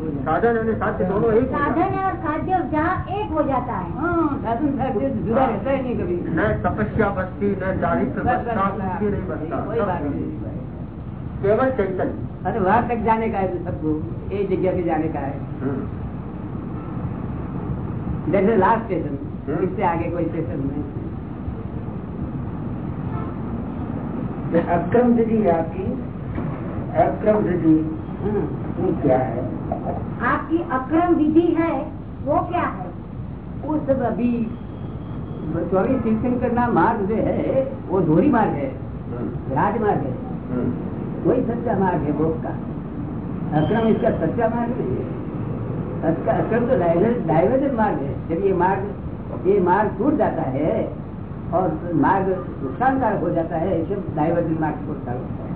साधन और साध्य दोनों एक साधन और साध्य जहाँ एक हो जाता है। हाँ साधन साध्य जुदा रहता ही नहीं कभी। न तपस्या बसती न दारिद्र बस, बसता कुछ नहीं बसता। केवल चैतन्य। अरे वहाँ तक जाने का है तो सबको एक जगह पे जाने का है। हम्म। जैसे लास्ट स्टेशन हम्म। इससे आगे कोई स्टेशन नहीं। अक्रम दीदी आपकी अक्रम विधि हाँ। वो क्या है। आपकी अक्रम विधि है वो क्या है? वो सब अभी चौबीस तीर्थंकर का मार्ग जो है वो धोरी मार्ग है। राजमार्ग है। वही सच्चा मार्ग है भोग का। अक्रम इसका सच्चा मार्ग नहीं है। इसका अक्रम तो डाइवर्जन मार्ग है। जब ये मार्ग ये मार्ग टूट जाता है और मार्ग नुकसानकारक हो जाता है इससे डाइवर्जन मार्ग टूटता होता है।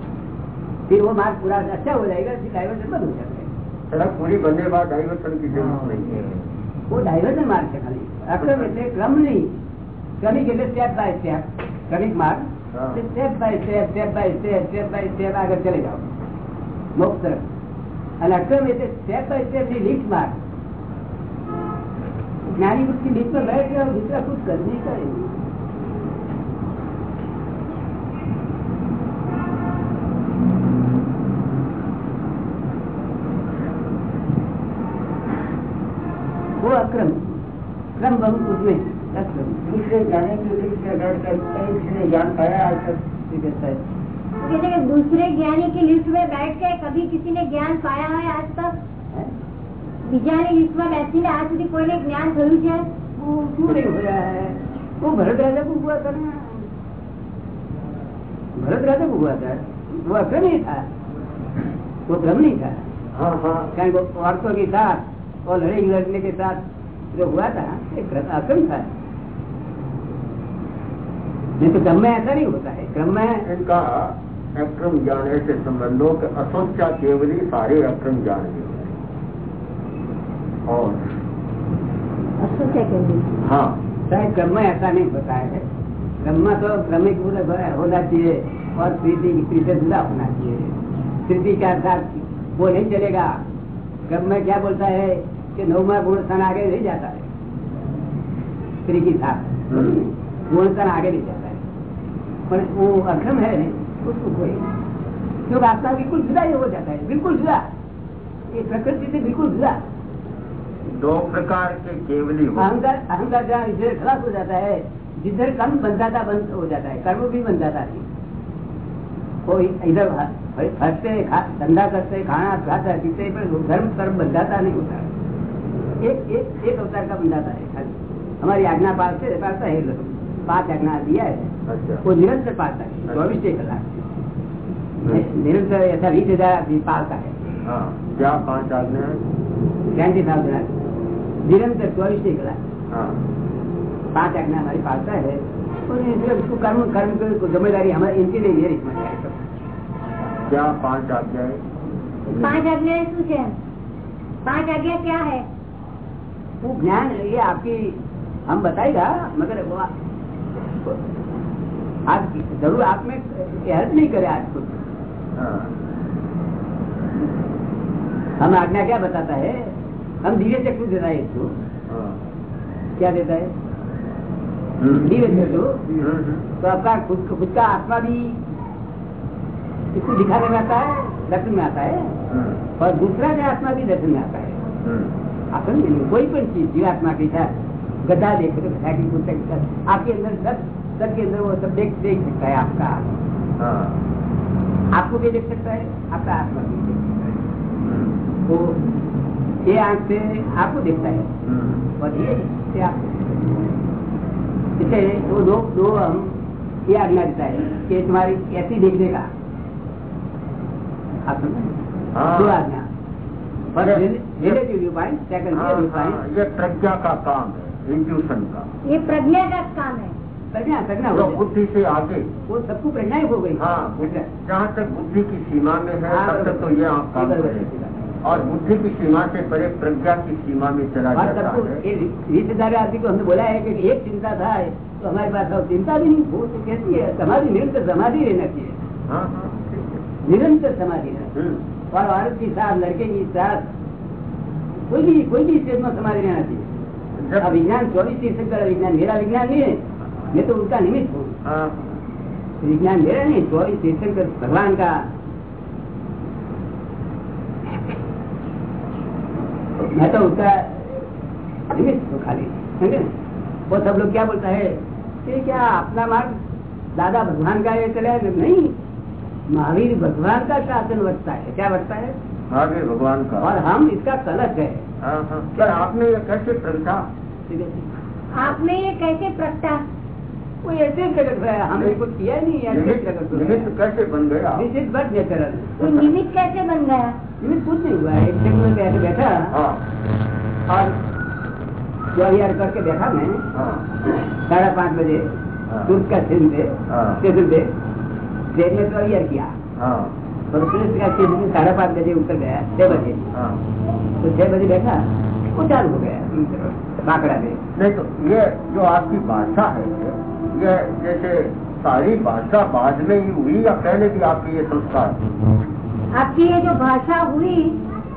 फिर वो मार्ग पूरा अच्छा हो जाएगा फिर डाइवर्जन बंद हो जाता है सड़क पूरी बनने के बाद डाइवर्सन की जरूरत नहीं है वो डाइवर्जन मार्ग છે ખાલી અક્રમ એટલે ક્રમ નહીં ક્રમિક એટલે સ્ટેપ બાય સ્ટેપ ક્રમિક માર્ગ હા. Step by step step by step step by step આગળ ચલે જાઓ મોક્ષ તરફ અને અક્રમ એટલે સ્ટેપ બાય સ્ટેપ ની લીફ્ટ માર્ગ જ્ઞાની પુરુષ की लिफ्ट में बैठ गया और दूसरा कुछ वो अक्रम क्रम बहुत उसमें अक्रम दूसरे जाने के लिए से बैठ कर कहीं किसी ने ज्ञान पाया आज तक ठीक है सर तो कहते हैं कि दूसरे ज्ञानी की लिफ्ट में बैठ के कभी किसी ने ज्ञान पाया है आज तक બીજાની લિસ્ટમાં બેસીને આજ સુધી કોઈને જ્ઞાન થયું છે वो क्यों नहीं हो रहा है वो भरत राजा को हुआ था ना भरत राजा को हुआ था वो अक्रम नहीं था वो भ्रम नहीं था हाँ हाँ कारण वो औरतों के साथ और लड़ाई लड़ने के साथ जो हुआ था ये अक्रम था। नहीं तो क्रम में ऐसा नहीं होता है क्रम में इनका अक्रम जाने से संबंधों के असोचा ही सारे अक्रम जाने और असोचा केवली हाँ। क्रम ऐसा नहीं होता है क्रम तो क्रमिक होना चाहिए और प्रीति स्त्री से जुड़ा होना चाहिए। स्थिति का साथ वो नहीं चलेगा। क्रम में क्या बोलता है? कि नौवा गुण स्थान आगे नहीं जाता है स्त्री के साथ हम्म। आगे नहीं जाता है पर वो अक्रम है उसको कोई क्योंकि आत्मा बिल्कुल जुदा ही हो जाता है बिल्कुल जुदा ये प्रकृति से बिल्कुल जुदा दो प्रकार के केवली हो अहंकार अहंकार जहाँ इधर खलास हो जाता है जिधर कर्म बंधाता बंद हो जाता है कर्म भी बंधाता नहीं वो इधर फंसते धंधा करते खाना खाता पीते पर धर्म कर्म बंधाता नहीं होता है। एक एक एक अवतार का बंधाता है खाली हमारी आज्ञा पालते पालता है लोग। पांच आज्ञा दिया है अच्छा वो निरंतर पालता है चौबीस कलाक निरंतर ऐसा बीस हजार आदमी पालता है हाँ क्या पांच आज्ञा है ट्वेंटी थाउजेंड निरंतर चौबीस कलाक हाँ पांच आज्ञा हमारी पालता है और इसलिए उसको कर्म कर्म की जिम्मेदारी हमारी इनकी नहीं है इसमें क्या है। क्या पांच आज्ञा है પાંચ આજ્ઞા શું છે પાંચ આજ્ઞા क्या है वो ज्ञान ये आपकी हम बताएगा मगर वो आज ज़रूर आप में हेल्प नहीं करे आज कुछ हाँ। हम आज्ञा क्या बताता है? हम धीरे चक्षु देता है इसको। हाँ। क्या देता है? हम्म। धीरे चक्षु हम्म, तो आपका खुद खुद का आत्मा भी इसको दिखाने में आता है दर्शन में आता है। हम्म, और दूसरा जो आत्मा भी दर्शन में आता है। हम्म, अपन कोई पण चीज़ जीवात्मा के गधा देखे आपके अंदर सब सबके अंदर वो सब देख देख सकता है आपका हाँ। आपको भी देख सकता है आपका आत्मा भी देख सकता है। हम्म, तो ये आँख से आपको देखता है। हम्म, और ये से आपको देखता है इससे वो दो दो हम ये आज्ञा देता है कि तुम्हारी ऐसी देखने का। आप समझे? हाँ। दो आज्ञा। ये- हाँ, हाँ, ये प्रज्ञा का काम है इंट्यूशन का। ये प्रज्ञा का काम है। प्रज्ञा प्रज्ञा हो जो बुद्धि से आगे। वो सबको प्रज्ञा ही हो गई हाँ जहाँ तक बुद्धि की सीमा में है हाँ, तब तक तो ये आप काम बराबर, करें। बराबर। और बुद्धि की सीमा से परे प्रज्ञा की सीमा में चला जाता है। रिश्तेदार आदमी को हमने बोला है कि एक चिंता था तो हमारे पास चिंता भी नहीं वो तो कैसी है समाधि निरंतर समाधि रहना चाहिए। हाँ हाँ है। निरंतर समाधि रहना। हम्म, और औरत के साथ लड़के के साथ कोई भी कोई भी स्टेज में समाधि रहना चाहिए अब विज्ञान चौबीस तीर्थंकर विज्ञान मेरा विज्ञान नहीं है मैं तो उनका निमित्त हूँ हाँ, विज्ञान मेरा नहीं चौबीस तीर्थंकर भगवान का मैं तो उसका निमित्त हूँ खाली समझे वो सब लोग क्या बोलता है कि क्या अपना मार्ग दादा भगवान का ये चले नहीं महावीर भगवान का शासन बचता है? क्या बचता है? महावीर भगवान का। और हम इसका कलश है। हाँ, हाँ। सर आपने ये कैसे प्रगटा? आपने ये कैसे प्रगटा? वो ऐसे प्रकट हुआ हमने कुछ किया नहीं ऐसे निमित्त प्रकट हुआ निमित्त कैसे बन गया? इज़ बट नेचुरल वो निमित्त कैसे बन गया? निमित्त कुछ नहीं हुआ एक सेकंड में बैठ बैठा। हाँ। और जो यार करके बैठा मैं। हाँ। साढ़े पाँच बजे। हाँ। दूध का हाँ। स्टेशन पे ट्रेन में तो अवियर किया और पुलिस का किसी साढ़े पाँच बजे उतर गया छह बजे. तो छह बजे बैठा वो चालू हो गया. बाकड़ा में. नहीं तो ये जो आपकी भाषा है ये जैसे सारी भाषा बाद में ही हुई या पहले भी आपकी ये संस्कार? आपकी ये जो भाषा हुई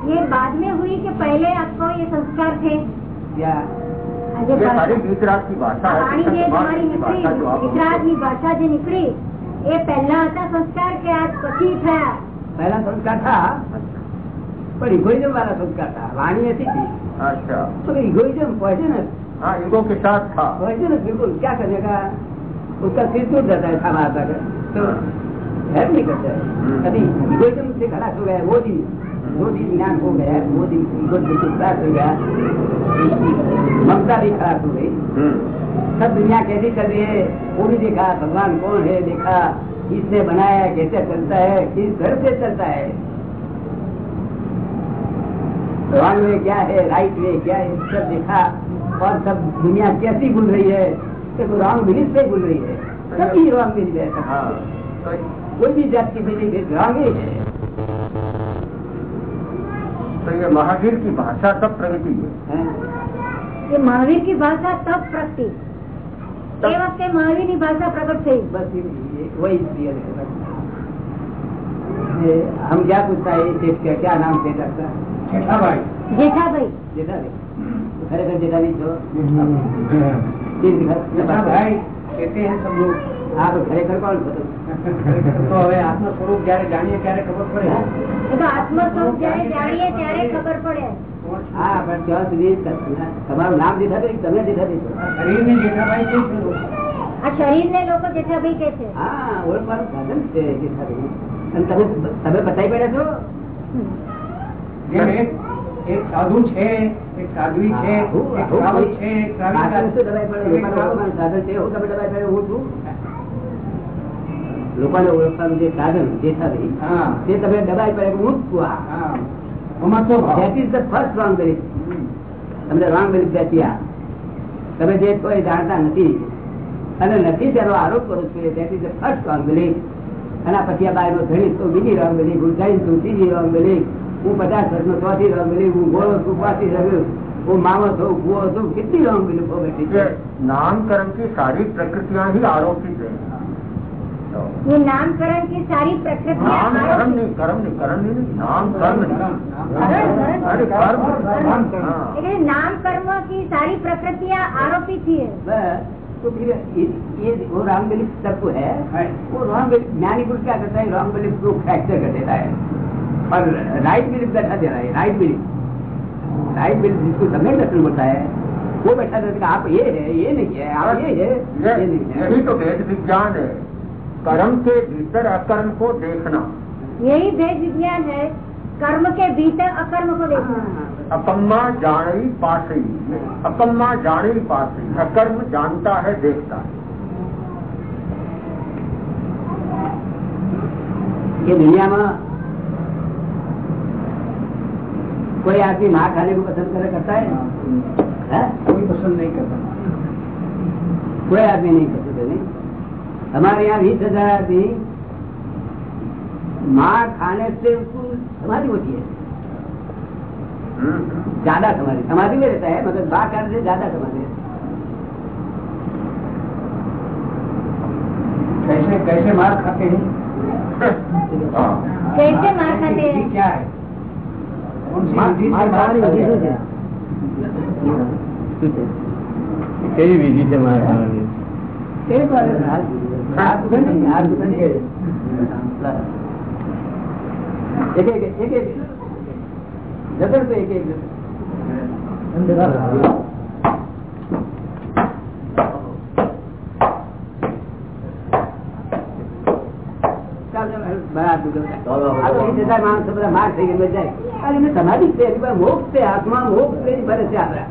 ये बाद में हुई कि पहले आपको ये संस्कार थे? या. ये सारी गुजरात की भाषा है गुजरात की भाषा जो निकली ગુજરાતની ભાષા જે નીકળી એ પહેલા હતા સંસ્કાર કે આજ પછી થયા पहला संस्कार था पर इगोइज्म वाला संस्कार था वाणी ऐसी थी अच्छा तो इगोइज्म पॉइजनस हाँ इगो के साथ था पॉइजनस बिल्कुल क्या करने का उसका सिर टूट जाता है था मारता कर तो हेल्प नहीं करता है हम्म। कभी इगोइज्म से खलास हो गया वो दिन वो दिन ज्ञान हो गया वो दिन बिल्कुल खलास हो गया ममता भी खराब हो गई सब दुनिया कैसी चल रही है वो भी देखा भगवान कौन है देखा किसने बनाया कैसे चलता है किस घर से चलता है रॉन्ग वे क्या है राइट वे क्या है सब देखा और सब दुनिया कैसी भूल रही है देखो रॉन्ग बिलीफ से भूल रही है सभी रॉन्ग बिलीफ है कोई भी जाति बिलीफ रॉन्ग ही है। तो ये महावीर की भाषा तब प्रगति है ये महावीर की भाषा तब प्रगति એ વખતે મહાવીરની ભાષા પ્રગટ बस वही हम क्या पूछता है क्या क्या नाम सेठ आपका जेठाभाई जेठाभाई जेठाभाई खरे जेठाभाई जो भाई कहते हैं सब लोग હા ખરેખર કોણ તો હવે આત્મ સ્વરૂપ જયારે જાણીએ ત્યારે ખબર પડે. આત્મ સ્વરૂપ જયારે જાણીએ ત્યારે ખબર પડે. હા પણ ત્યાં સુધી તમારું નામ જેઠાભાઈ તમે જેઠાભાઈ જેઠાભાઈ આ શરીર ને લોકો. જેઠાભાઈ કે છે. હા ઓળખવાનું સાધન છે જેઠાભાઈ. અને તમે તમે બતાવી પડ્યા છો? એક સાધુ છે એક સાધ્વી છે એક છે એક સાધન છે હું તમે ડબાઈ હું છું? લોકોને ઓળખવાનું જે સાધન જેઠા ભાઈ હા તે તમે દબાઈ પડે કે હું જ છું આ હા મમત્વ ભાવ That is the first wrong belief. તમને wrong belief બેસી આ તમે જે છો એ જાણતા નથી અને નથી તેનો આરોપ કરો છો that is the first wrong belief. અને આ પછી આ બાયનો ધણી તો બીજી wrong belief, હું જૈન છું ત્રીજી wrong belief, હું પચાસ વર્ષનો ચોથી wrong belief, હું ગોળો છું પાંચી રહ્યો હું મામો છું કુવો છું કેટલી wrong belief બેઠી ये છે नामकरण की सारी प्रकृतियां ही आरोपित है तो ये नामकरण की सारी प्रकृति नाम कर्म नहीं कर्म नहीं कर्म नहीं नाम कर्म अरे कर्म नाम कर्म। की सारी प्रकृतियाँ आरोपी ही है तो फिर ये वो राम बिलीफ तत्व है हाँ। वो राम बिलीफ ज्ञानी पुरुष क्या करता है राम बिलीफ को फ्रैक्चर कर देता है। और राइट बिलीफ बैठा दे रहा है राइट बिलीफ राइट बिलीफ जिसको समय दर्शन होता है वो बैठा देता है आप ये है ये नहीं है आप ये है ये नहीं है। तो वेद विज्ञान है। कर्म के भीतर अकर्म को देखना। यही भेद विज्ञान है कर्म के भीतर अकर्म को देखना। अकम्मा जानी पासी अकम्मा जानी पासी अकर्म जानता है देखता है। ये दुनिया में कोई आदमी मार खाने को पसंद करे करता है? है? कोई पसंद नहीं करता। कोई आदमी नहीं कर सकते नहीं। हमारे यहाँ बीस हज़ार आदमी माँ खाने से उसको समाधि होती है ज़्यादा समाधि समाधि में रहता है मगर माँ खाने से ज़्यादा समाधि कैसे कैसे मार खाते हैं कैसे मार खाते हैं क्या है कई विधि से मार खाने એક એક એક એક જતન તો એક એક સમાધિ છે મોક્ષ છે આત્મા મોક્ષ છે ભરે છે આપડા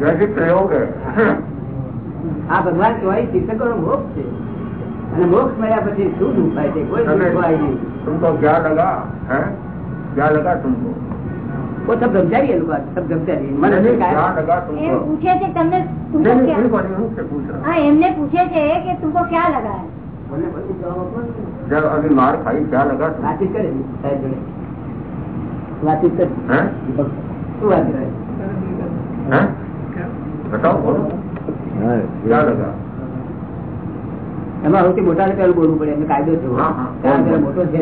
હા તો जैसे प्रयोग है આ ભગવાન ચોવીસ શિક્ષકો નો મોક્ષ છે અને મોક્ષ મળ્યા પછી શું દુઃખ થાય છે કોઈ દુઃખ હોય નહીં तुमको क्या लगा है क्या लगा तुमको वो सब ब्रह्मचारी है लोग सब ब्रह्मचारी मन नहीं, से नहीं, क्या काय- लगा એમ तुमको પૂછે છે તમને तुमको नहीं नहीं क्या उनको नहीं उनसे पूछ रहा हाँ એમને પૂછે છે કે तुमको क्या लगा है બોલને બોલને જવાબ આપો ને. जब अभी मार खाई क्या लगा तुमको વાતચીત કરે ને સાહેબ જોડે વાતચીત એમાં સૌથી મોટા ને પેલું બોલવું પડે એમને કાયદો છે મોટો. છે?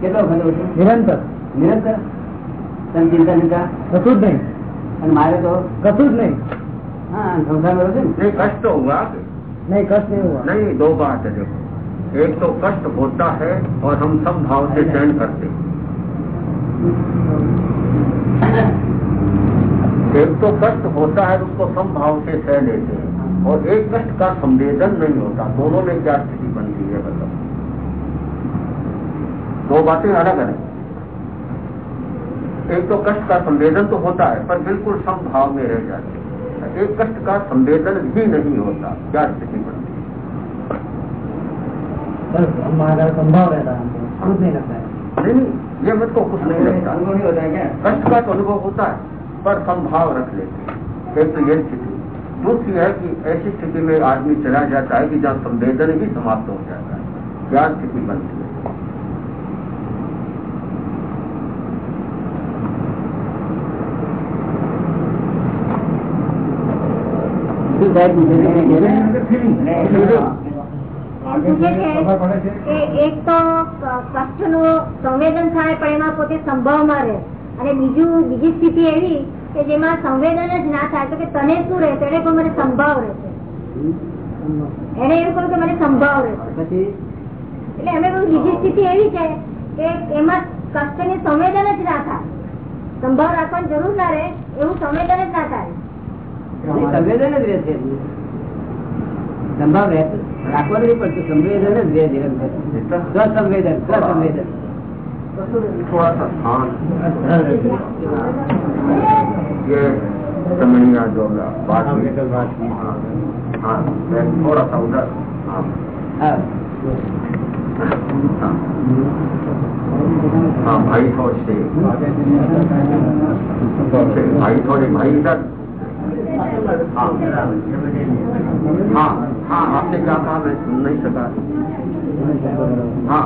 કેટલો વખત નિરંતર. નિરંતર? તમે ચિંતા ચિંતા કશું જ નહીં. અને મારે તો? કશું જ નહીં. હા સંસાર કરો નહીં કષ્ટ હોગા નહીં કષ્ટ નહીં નહીં દો બાત एक तो कष्ट होता है और हम सब भाव से सहन करते एक तो कष्ट होता है, उसको सम भाव से सह लेते हैं। और एक कष्ट का संवेदन नहीं होता। दोनों में क्या स्थिति बनती है मतलब दो बातें अलग अलग एक तो कष्ट का संवेदन तो होता है, पर बिल्कुल सम भाव में रह जाते एक कष्ट का संवेदन भी नहीं होता। क्या स्थिति बनती हमारा संभव रहता है हमको खुद नहीं लगता है नहीं ये मुझको कुछ नहीं लगता नहीं होता है क्या कष्ट का तो अनुभव होता है पर संभाव रख लेते हैं एक तो ये स्थिति दूसरी है कि ऐसी स्थिति में आदमी चला जाता है कि जहाँ संवेदन ही समाप्त हो जाता है क्या स्थिति बनती है શું છે? કે એક તો કષ્ટનું સંવેદન થાય પણ એમાં પોતે સંભાવમાં રહે. અને બીજું બીજી સ્થિતિ એવી કે જેમાં સંવેદન જ ના થાય તો કે તને શું રહે? તેને પણ મને સંભાવ રહેશે એને એવું કહ્યું કે મને સંભાવ રહેશે એટલે અમે બીજી સ્થિતિ એવી છે કે એમાં કષ્ટની સંવેદન જ ના થાય. સંભાવ રાખવાની જરૂર ના રહે એવું સંવેદન જ ના થાય. સંવેદન જ રહે છે. સંભાવ રહે રાખવાનું નહીં પડતું સંવેદન જ રહે નિરંતર સ્વસંવેદન સ્વસંવેદન थोड़ा सा हाँ ये समनिया जो बात हुई हाँ, हाँ मैं थोड़ा सा उधर हाँ હા हाँ हाँ भाई थोड़े से भाई थोड़े भाई इधर हाँ हाँ हाँ आपने क्या कहा मैं सुन नहीं सका हाँ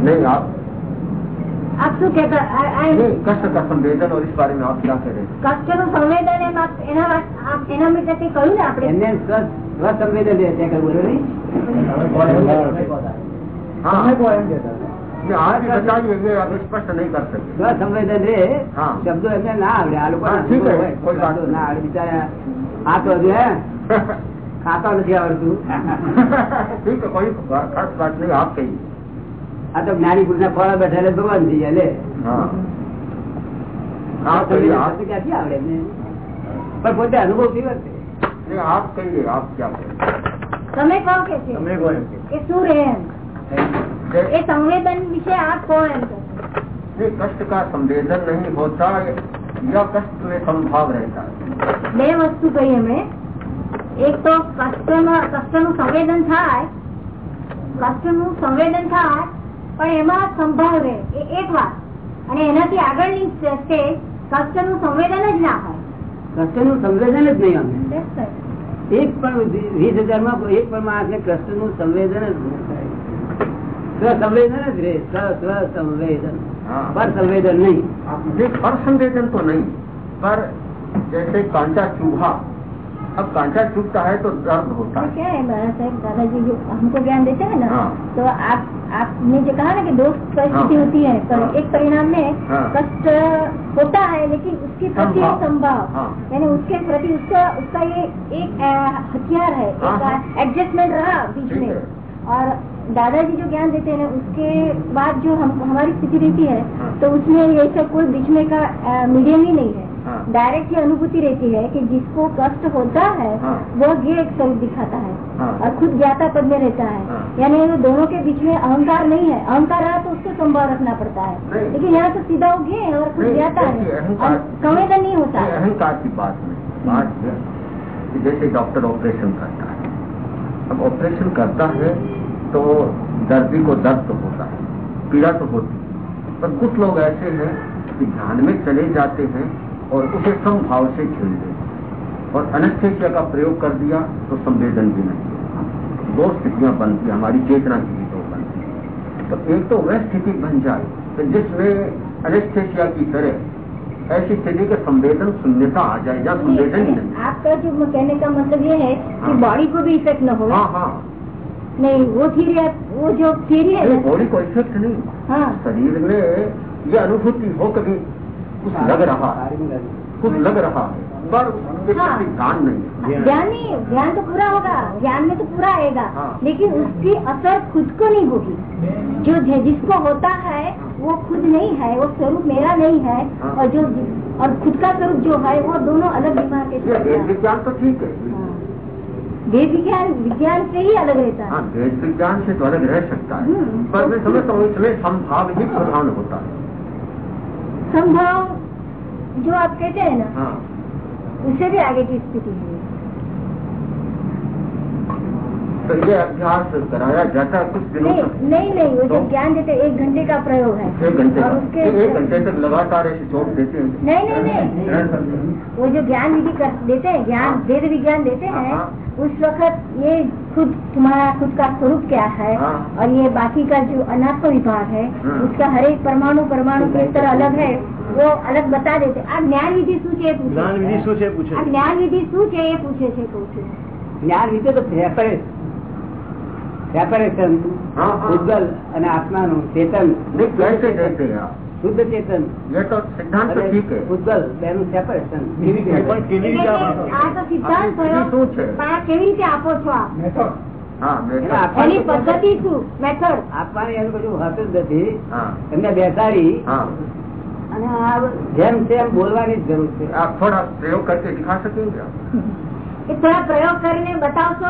नहीं आप આપ શું કહેતા આ- આ नहीं कष्ट का संवेदन और इस बारे में आप क्या कह रहे थे કષ્ટ નું સંવેદન એમ આપ- એના વાત- આપ- એના માટે કંઈ કહ્યું ને આપણે એમને સ્વ- સ્વસંવેદન રહે છે બોલો નહીં हाँ समय को एम कहता શબ્દો એમને ના આવડે. આ લોકો ના આવડે. બિચારા આ તો હજુ ખાતા નથી આવડતું. આ તો જ્ઞાની પુરુષ ના ફળ બેઠા ભગવાન થઈ જાય લે ક્યાંથી આવડે પણ પોતે અનુભવથી વર્તે આપ કહીએ આપ ક્યાં તમે કહો કે શું રહે એમ એ સંવેદન વિશે આપ કહો એમ કહે છે. नहीं कष्ट का संवेदन नहीं होता या कष्ट में संभाव रहता है બે વસ્તુ કહી એમણે એક તો કષ્ટમાં કષ્ટનું સંવેદન થાય કષ્ટનું સંવેદન થાય પણ એમાં સંભાવ રહે એ એક વાત અને એનાથી આગળની સ્ટેજ કષ્ટનું સંવેદન જ ના હોય કષ્ટનું સંવેદન જ નહીં અમને That's right. એક પણ વીસ હજાર માં એક પણ માણસ ને કષ્ટ નું સંવેદન જ ન થાય સ્વસંવેદન જ રહે સ્વ સ્વસંવેદન हाँ પર સંવેદન નહીં ये पर संवेदन तो नहीं पर जैसे कांटा चूहा अब कांटा चुभता है तो दर्द होता तो है क्या है महाराज साहब दादाजी जो हमको ज्ञान देते हैं ना हाँ। तो आप आपने जो कहा ना कि दो परिस्थिति हाँ। होती है पर हाँ। एक परिणाम में हाँ। कष्ट होता है लेकिन उसके प्रति संभाव। एक संभाव हाँ। यानी उसके प्रति उसका उसका ये एक अ, हथियार है हाँ, हाँ। एक एडजस्टमेंट रहा बीच ठीक में है। और दादाजी जो ज्ञान देते हैं ना उसके बाद जो हम हमारी स्थिति रहती है हाँ। तो उसमें ये सब कोई बीच में का मीडियम ही नहीं है हाँ। डायरेक्ट ये अनुभूति रहती है कि जिसको कष्ट होता है हाँ। वो ये एक स्वरूप दिखाता है हाँ। और खुद ज्ञाता पद में रहता है हाँ। यानी ये दोनों के बीच में अहंकार नहीं है अहंकार रहा तो उसको संभाव रखना पड़ता है लेकिन यहाँ तो सीधा वो है और खुद ज्ञाता है संवेदन नहीं होता है अहंकार की बात बात है जैसे डॉक्टर ऑपरेशन करता है अब ऑपरेशन करता है तो दर्दी को दर्द तो होता है पीड़ा तो होती है। पर कुछ लोग ऐसे हैं कि ध्यान में चले जाते हैं और उसे समभाव से झेल देते हैं। और अनस्थेसिया का प्रयोग कर दिया तो संवेदन भी नहीं दो स्थितियाँ बनती हैं हमारी चेतना की भी दो बनती हैं। तो एक तो वह स्थिति बन जाए कि जिसमें अनस्थेसिया की तरह ऐसी स्थिति के संवेदन शून्यता आ जाए या संवेदन ही नहीं। आपका जो कहने का मतलब ये है कि हाँ। बॉडी को भी इफ़ेक्ट न हो। हाँ हाँ। नहीं वो थीरी वो जो थीरी है बॉडी को इफ़ेक्ट नहीं हाँ शरीर में ये अनुभूति हो कभी कुछ लग रहा है कुछ लग रहा है पर हाँ। ध्यान नहीं है ज्ञान नहीं ज्ञान तो पूरा होगा ज्ञान में तो पूरा आएगा हाँ। लेकिन उसकी असर खुद को नहीं होगी जो जिसको होता है वो खुद नहीं है वो स्वरूप मेरा नहीं है हाँ। और जो और खुद का स्वरूप जो है वो दोनों अलग दिमाग के हैं। विज्ञान तो ठीक है हाँ। वेद विज्ञान विज्ञान से ही अलग रहता हाँ। है वेद विज्ञान से तो अलग रह सकता है। हम्म। पर मैं समझता हूँ इसमें संभाव ही प्रधान होता है। संभाव जो आप कहते हैं ना हाँ। उससे भी आगे की स्थिति है। तो ये अभ्यास कराया जाता है कुछ दिनों नहीं तक नहीं नहीं वो जो तो? ज्ञान देते एक घंटे का प्रयोग है एक घंटे और का उसके ये एक घंटे तक लगातार ऐसे चोट देते हैं नहीं नहीं नहीं वो जो ज्ञान विधि कर देते हैं ज्ञान हाँ। वेद विज्ञान देते हैं हाँ। उस वक्त ये खुद तुम्हारा खुद का स्वरूप क्या है हाँ। और ये बाकी का जो अनात्म विभाग है हाँ। उसका हर एक परमाणु परमाणु किस तरह अलग है वो अलग बता देते આ જ્ઞાન વિધિ શું છે એ પૂછે જ્ઞાન વિધિ શું છે પૂછે આ જ્ઞાન વિધિ શું છે એ પૂછે છે કહું છું જ્ઞાન વિશે તો સેપરેશન ઉજ્જવલ અને આત્માનું ચેતન. શુદ્ધ ચેતન. ઉજ્જવલ બેનું સેપરેશન કેવી રીતે આપો છો? બેસાડી. જેમ છે બોલવાની જરૂર છે. થોડા પ્રયોગ કરીને બતાવશો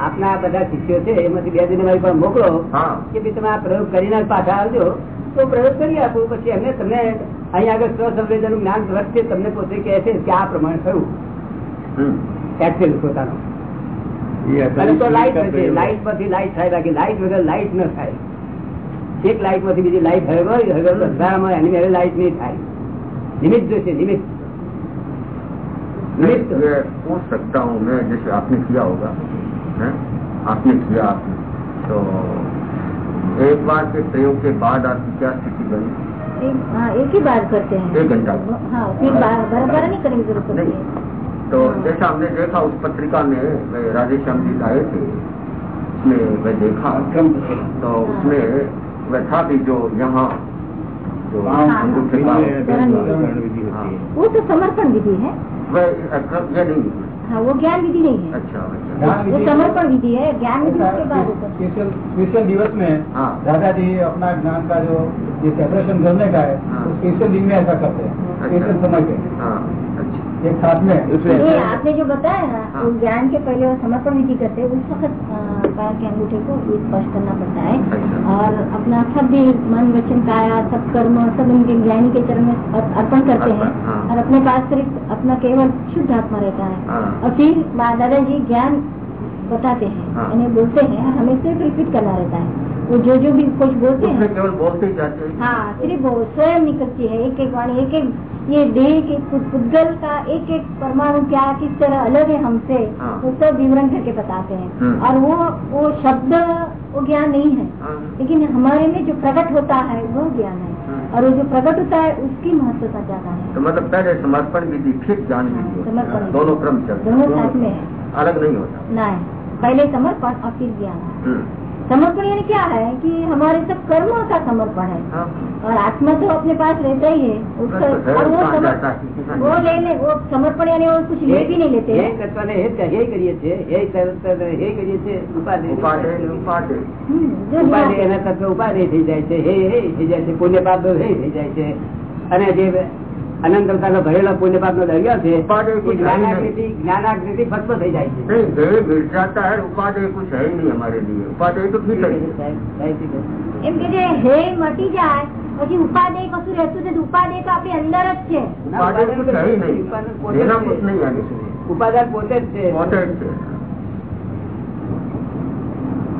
આપના બધા શિષ્યો છે એમાંથી બે જણ મારી પાસે મોકલો કે ભાઈ તમે આ પ્રયોગ કરીને પાછા આવજો. તો પ્રયોગ કરી આપો પછી એમને તમને અહીં આગળ સ્વસંવેદન જ્ઞાન વર્ષે તમને પોતે કહે છે કે આ પ્રમાણે થયું. એક્સેલ પોતાનો. લાઈટ હશે લાઈટ થાય બાકી લાઈટ વગર લાઈટ ન થાય. એક લાઈટમાંથી બીજી લાઈટ ભરવા અંધારામાં એની લાઈટ નહીં થાય. નિમિત્ત જોશે નિમિત્ત. नहीं मैं पूछ सकता हूँ मैं जैसे आपने किया होगा है? आपने किया आपने। तो एक बार के प्रयोग के बाद आपकी क्या स्थिति बनी? एक, हाँ, एक ही बार करते हैं। एक घंटा। हाँ नहीं करेंगे ज़रूरत तो हाँ। जैसा हमने देखा उस पत्रिका में राधेश्याम जी आए थे उसमें वह देखा। तो हाँ। उसमें वह था भी जो यहाँ वो तो समर्पण विधि है। ये नहीं हाँ। वो ज्ञान विधि नहीं है। अच्छा अच्छा। वो समर्पण विधि है ज्ञान विधि उसके बाद स्पेशल स्पेशल दिवस में राजा दादाजी अपना ज्ञान का जो ये सेपरेशन करने का है हाँ। स्पेशल दिन में ऐसा करते हैं अच्छा। स्पेशल समय पे। हाँ अच्छा। एक साथ में। आपने जो बताया ना हाँ। वो ज्ञान के पहले वो समर्पण विधि करते हैं उस वक्त अ, पैर के अंगूठे को ये स्पर्श करना पड़ता है अच्छा। और अपना सब भी मन वचन काया सब कर्म सब उनके ज्ञानी के चरण में अर्पण करते हैं हाँ। और अपने पास सिर्फ़ अपना केवल शुद्ध आत्मा रहता है हाँ। और फिर दादाजी ज्ञान बताते हैं हाँ। यानी बोलते हैं हमें सिर्फ़ रिपीट करना रहता है वो जो जो भी कुछ बोलते हैं केवल बोलते ही जाते हैं हाँ सिर्फ़ वो स्वयं निकलती है एक एक वाणी एक एक ये देह के पुद- पुद्गल का एक एक परमाणु क्या किस तरह अलग है हमसे हाँ। वो सब विवरण करके बताते हैं हम्म। और वो वो शब्द वो ज्ञान नहीं है हाँ। लेकिन हमारे में जो प्रकट होता है वो ज्ञान है। और वो जो प्रकट होता है उसकी महत्वता ज़्यादा है तो मतलब पहले समर्पण विधि फिर ज्ञान हाँ, विधि समर्पण है। दोनों क्रम दोनों साथ में है अलग नहीं होता ना है पहले समर्पण और फिर ज्ञान। समर्पण यानी क्या है कि हमारे सब कर्मों का समर्पण है और आत्मा तो अपने पास रहता ही है उसका वो ले ले वो समर्पण यानी और कुछ ले भी नहीं लेते હે કરવાને હે હે કરીએ છે હે કરતા હે અને જે અનંત અવતાર ભરેલા પુણ્ય પાપ નો દરિયો છે જ્ઞાનાકૃતિ ભસ્મ થઈ જાય છે મિલ કુછ હૈ નહીં હમારે લીએ તો ફિટ એમ કે હે મટી જાય પછી ઉપાધે કશું રહેતું છે ઉપાધે તો આપડી અંદર જ છે ઉપાધે ઉપાધાર પોતે જ છે પોતે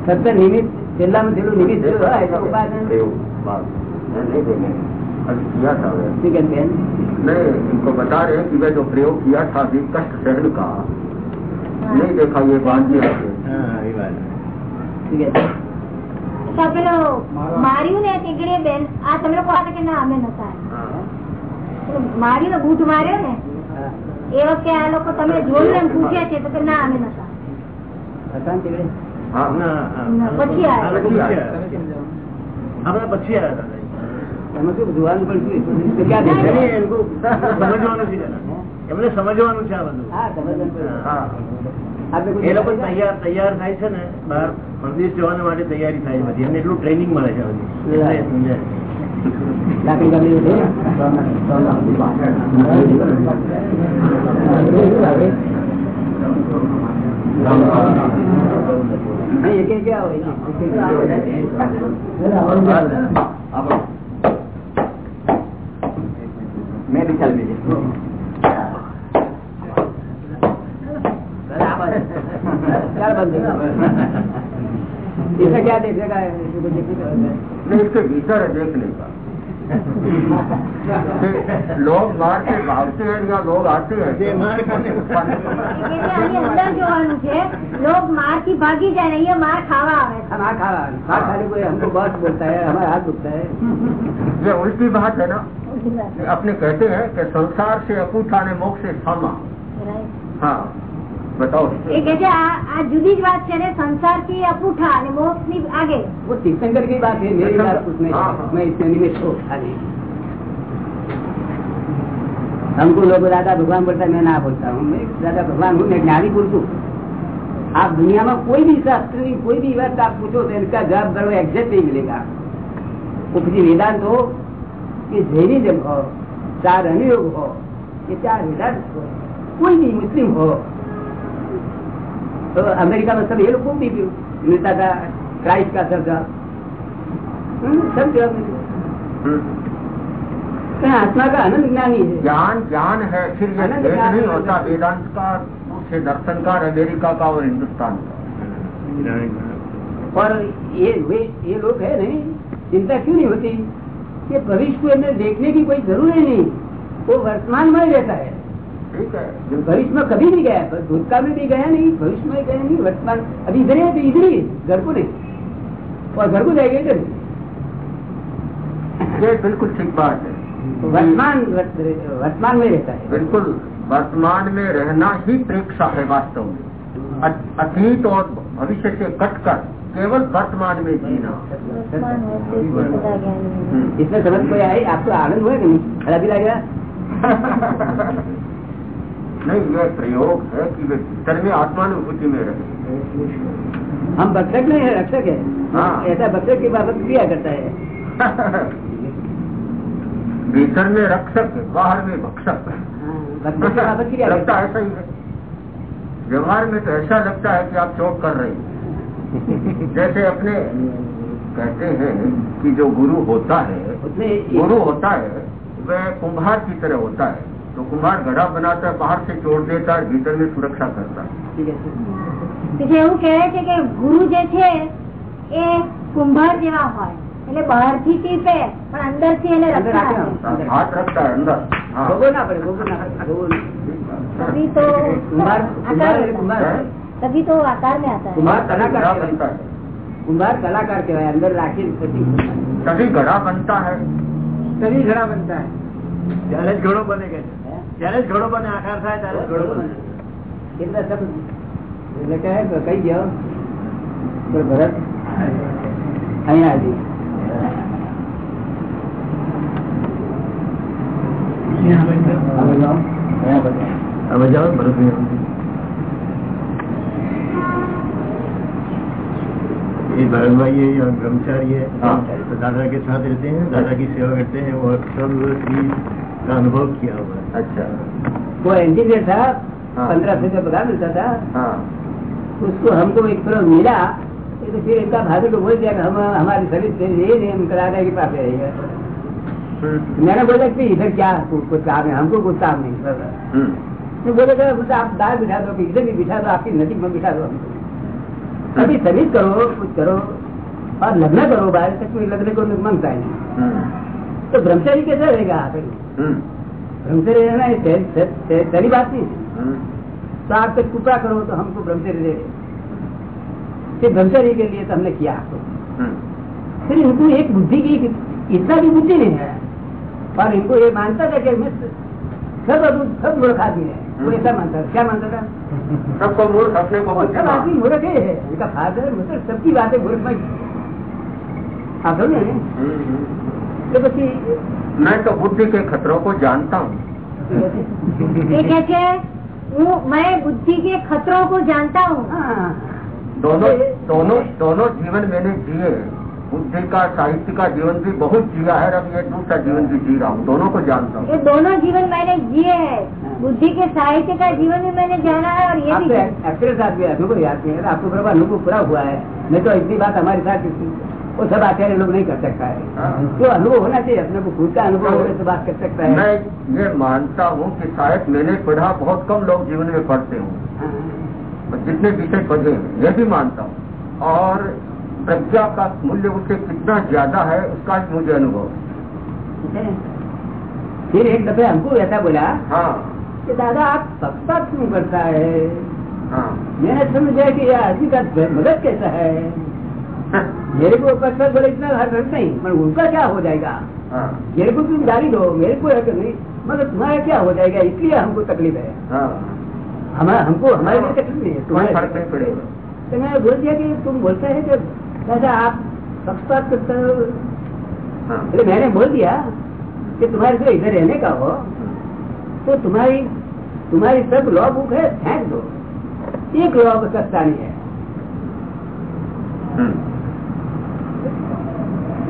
સત્ય નિમિત્ત છેલ્લામાં છેલ્લું નિમિત્ત ઉપાધન હોય તો ઉપાદાન प्रयोग, बात। मैं नहीं देंगे अभी किया था वे શું કે બેન? नहीं इनको बता रहे हैं कि वे जो प्रयोग किया था अभी कष्ट सहन का नहीं देखा ये बात भी आगे હા એ વાત શું કે? તો પેલો માર્યું ને તીગડીએ બેન આ તમે લોકો હતા કે ના અમે નતા हाँ। પેલું માર્યું ને બૂટ માર્યો ને હા. એ વખતે આ લોકો તમે જોયું એમ પૂછ્યા છે તો કે ના અમે નતા હતા ને તીકડે? हाँ ના, ના, પછી આવ્યા. આ લોકો પછી આવ્યા. એમાં શું જોવાનું પણ એમને સમજવાનું છે આ બધું છે ને બહાર પરદેશ એટલું ટ્રેનિંગ મળે છે લાકડી સોશિયલ मीडिया क्या भीतर है देख लोग मार के भागते हैं या लोग आते हैं અંદર लोग मार की भागी जा ભાગી જાય मार खावा માર ખાવા हाँ, को हमको बात बोलता है हमारा हाथ दुखता है। ये उल्टी बात है ना। अपने कहते हैं कि संसार से अकूठा ने मोक्ष से थामा हाँ बताओ એ કે છે આ આ જુદી જ વાત છે ને સંસાર થી અપૂઠા અને મોક્ષ ની આગે वो तीर्थंकर की बात है मेरी बात कुछ नहीं हाँ, है। हाँ। मैं इसमें निमित्त हूँ खाली हमको लोग राधा भगवान बोलता है मैं ना बोलता हूँ मैं राधा भगवान हूँ मैं ज्ञानी पुरुष हूँ आप दुनिया में कोई भी शास्त्र की कोई भी बात आप पूछो तो इनका जवाब करो एग्जैक्ट नहीं मिलेगा वो किसी वेदांत हो कि जैनिज्म हो चार अनुयोग हो ये चार वेदांत हो कोई भी मुस्लिम हो। तो अमेरिका में सब ये लोग भी मिलता था क्राइस्ट का सर्जा हम्म, सब मिलता हम्म। है। आत्मा का आनंद ज्ञानी है। ज्ञान ज्ञान है फिर भेद नहीं होता वेदांत का से दर्शनकार अमेरिका का और हिंदुस्तान का। और ये वे ये लोग है नहीं चिंता क्यों नहीं होती? कि भविष्य को इन्हें देखने की कोई ज़रूरत ही नहीं। वो वर्तमान में ही रहता है। ठीक है। भविष्य में कभी नहीं गया भूतकाल में भी गया नहीं भविष्य में गया नहीं वर्तमान अभी इधर है तो इधर ही घर को नहीं। और घर को जाएगा इधर ये बिल्कुल ठीक बात है। तो वर्तमान वर्तमान में रहता है। बिल्कुल वर्तमान में रहना ही प्रेक्षा है वास्तव में। अतीत और भविष्य से कटकर केवल वर्तमान में जीना। इसमें समझ कोई आई? आपको आनंद हुआ कि नहीं? खराबी लगेगा नहीं ये प्रयोग है कि वे भीतर में आत्मानुभूति में रहे। हम बक्षक नहीं है रक्षक है। हाँ। ऐसा बक्षक की बाबत किया करता है। भीतर में रक्षक बाहर में भक्षक। लगता ऐसा ही है। व्यवहार में तो ऐसा लगता है कि आप चौक कर रहे हैं। जैसे अपने कहते हैं कि जो गुरु होता है उसमें एक- गुरु होता है वह कुम्हार की तरह होता है तो कुम्हार घड़ा बनाता है बाहर से तोड़ देता है भीतर में सुरक्षा करता है ठीक है પછી એવું કહેવાય છે કે ગુરુ જે છે એ કુંભાર જેવા હોય એટલે બહારથી ટીપે પણ અંદરથી એને અંદર રક્ષા રાખે. આપે. हाँ, हाथ रखता है अंदर हाँ ભોગવો ના પડે ભોગવો ના પડે ભોગવો ના. तभी तो तभी तो आकार में आता है। कुमार कलाकार कुमार कलाकार के अंदर राखी कभी घड़ा बनता है। कभी घड़ा बनता है। चैलेंज घड़ो बने गए। चैलेंज घड़ो बने आकार था चैलेंज घड़ो बने। सब लगता कही गया भरत हाँ जी जाओ भरत भैया ये भरत भाई है ये ब्रह्मचारी है। हाँ। तो दादा के साथ रहते हैं दादा की सेवा करते हैं और सब चीज़ का अनुभव किया हुआ है। अच्छा। वो इंजीनियर था हाँ। पंद्रह सौ रुपया पगार मिलता था। हाँ। उसको हमको एक करोड़ मिला तो फिर इनका भाभी को बोल दिया हम हमारी सर्विस दे ये नहीं हम करा के पास रहेगा मैंने बोला कि इधर क्या कुछ काम है? हमको कुछ काम नहीं। हम्म, तो बोले कि आप दाल बिठा दो इधर भी बिठा दो आपकी नजीक में बिठा दो हमको। अभी सर्विस करो कुछ करो और लग्न करो बाहर तक में लग्न को माँगता है नहीं। हम्म, तो ब्रह्मचारी कैसे रहेगा आप हम्म, ब्रह्मचर्य रहना सह- सहरी बात नहीं। है। तो आप तक कृपा करो तो हमको ब्रह्मचर्य दे फिर ब्रह्मचर्य के लिए तो हमने किया आपको। हम्म, फिर इनको एक बुद्धि की इतना भी बुद्धि नहीं है। और इनको ये मानता था कि मैं सब सब मूर्ख आदमी है। क्या मानता था? सबको तो सबकी बातें हम्म, हम्म। मैं तो बुद्धि के खतरों को जानता हूँ। मैं बुद्धि के खतरों को जानता हूँ। दोनों दोनों दोनों जीवन मैंने जिए। बुद्धि का साहित्य का जीवन भी बहुत जिया है और अब ये दूसरा जीवन भी जी रहा हूँ। दोनों को जानता हूँ। ये दोनों जीवन मैंने जिए हैं। बुद्धि के साहित्य का जीवन भी मैंने जाना है और ये भी एक्सपीरियंस आदमी अनुभव याद नहीं है आपको बराबर अनुभव पूरा हुआ है। नहीं तो इतनी बात हमारे साथ वो सब आचार्य लोग नहीं कर सकता है। हाँ। तो अनुभव होना चाहिए अपने को खुद का अनुभव होने से बात कर सकता है। मैं ये मानता हूँ कि शायद मैंने पढ़ा बहुत कम लोग जीवन में पढ़ते हूँ। हाँ। जितने विषय पढ़े हैं, ये भी मानता हूँ। और प्रज्ञा का मूल्य उससे कितना ज़्यादा है उसका मुझे अनुभव। है। फिर एक दफे हमको ऐसा बोला हाँ। कि दादा आप पक्षपात क्यों करता है? हाँ। मैंने समझा कि यह आदमी का मदद कैसा है। मेरे को पक्षपात बोले इतना हर नहीं पर उनका क्या हो जाएगा? हाँ। मेरे को तुम गाली दो? मेरे को है कि नहीं मगर तुम्हारा क्या हो जाएगा? इसलिए हमको तकलीफ़ है। हाँ। हमारा हमको हमारे लिए तकलीफ़ नहीं है तुम्हारे फ़र्क नहीं पड़ेगा। तो मैंने बोल दिया कि तुम बोलते हैं कि आप पक्षपात करते हो। अरे मैंने बोल दिया कि तुम्हारे को इधर रहने का हो। तो तुम्हारी तुम्हारी सब लॉ बुक है फेंक दो। एक लॉ सस्ता नहीं है हम्म,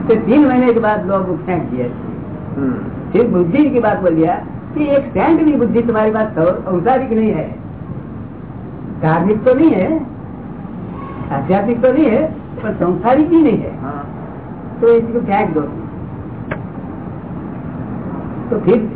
तो तीन महीने के बाद लॉ बुक फेंक दिया। हम्म, फिर बुद्धि की बात बोल दिया कि एक सेंट भी बुद्धि तुम्हारी बात औसारिक नहीं है। धार्मिक तो नहीं है। आध्यात्मिक तो नहीं है। पर संसारिक भी नहीं है। हाँ। तो इसको फेंक दो। तो फिर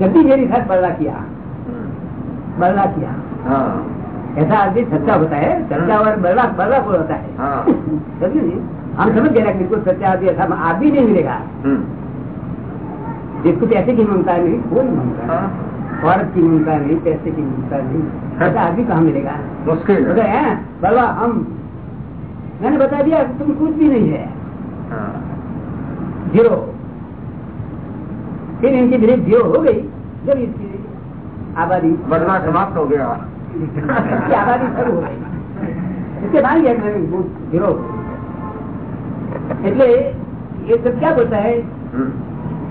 जल्दी मेरे साथ बल्ला किया हम्म, बल्ला किया हाँ। ऐसा आदमी सच्चा होता है सच्चा और बल्ला बल्ला को होता है? हाँ? हम समझ गए बिल्कुल सच्चा आदमी ऐसा आदमी नहीं मिलेगा। हम्म, जिसको पैसे की ममता नहीं ममता हाँ। नहीं औरत की ममता नहीं पैसे की ममता नहीं। ऐसा आदमी कहाँ मिलेगा? मुश्किल। है हैं बल्ला हम मैंने बता दिया कि तुम कुछ भी नहीं है हाँ जीरो फिर इनकी बिलीफ जीरो हो गई जब इसकी आबादी बदला समाप्त हो गया इसकी आबादी शुरू हो गई इसके बाद गया मैं वो जीरो हो गई। એટલે ये सब क्या बोलता है हम्म,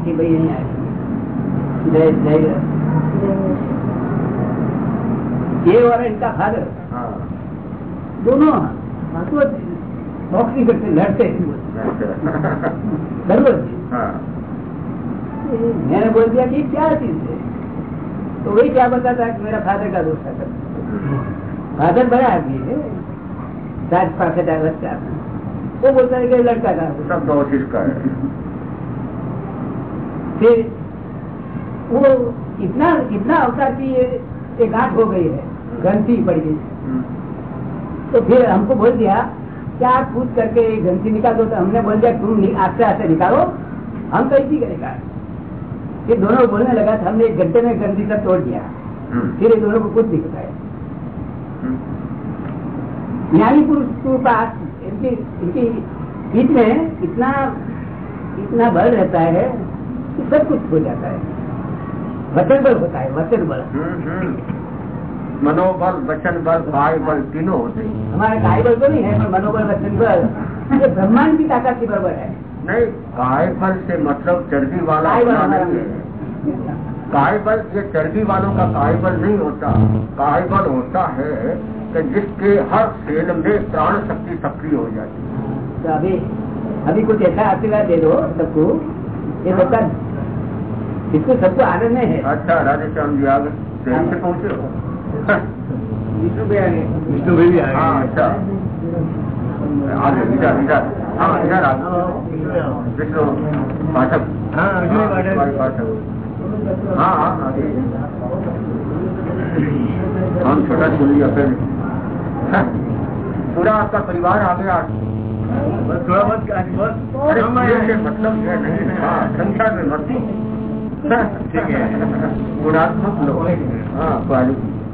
कि भाई नहीं आए जय जय ये और इनका फादर हाँ दोनों बॉक्सिंग करते लड़ते अच्छा। हाँ। मैंने बोल दिया कि क्या चीज़ है? तो वही क्या बताता है कि मेरा फादर का दोस्त है फादर बड़ा आदमी है। साठ पासठ बच्चा वो बोलता है कि लड़का का सब दोषित का है। फिर वो इतना इतना अवसर की ये गांठ हो गई है। ग्रंथि पड़ गई तो फिर हमको बोल दिया क्या पूछ करके ग्रंथि निकाल दो तो हमने बोल दिया तुम आस्ते आस्ते निकालो। हम तो इसी करेगा। फिर दोनों बोलने लगा था हमने एक घंटे में ग्रंथि सब तोड़ दिया। हम्म, फिर ये दोनों को कुछ नहीं बताया। हम्म। ज्ञानी पुरुष के पास इनकी इनकी हित में इतना इतना बल रहता है कि सब कुछ हो जाता है। वचन बल होता है वचन बल मनोबल वचन बल काय बल तीनों होते हैं। हमारा काय बल तो नहीं है पर मनोबल वचन बल ये ब्रह्मांड की ताकत के बराबर है। नहीं काय बल से मतलब चर्बी वाला होना नहीं है। काय बल ये चर्बी वालों का काय बल नहीं होता। काय बल होता है कि जिसके हर सेल में प्राण शक्ति सक्रिय हो जाती है। तो अभी अभी कुछ ऐसा आशीर्वाद दे दो सबको। ये सबका इसको सबको आनंद में है। अच्छा राधेश्याम जी आ गए ट्रेन से पहुँचे हो। विष्णु भी आगे। विष्णु भी आए हाँ अच्छा। आ गए इधर इधर हाँ इधर विष्णु पाठक। हाँ, विष्णु हाँ, पाठक। हाँ हाँ हम छोटा फिर हाँ, पूरा आपका परिवार आ गया। बस थोड़ा बहुत मतलब नहीं है हाँ में मत ठीक है। गुणात्मक लोग। हाँ क्वालिटी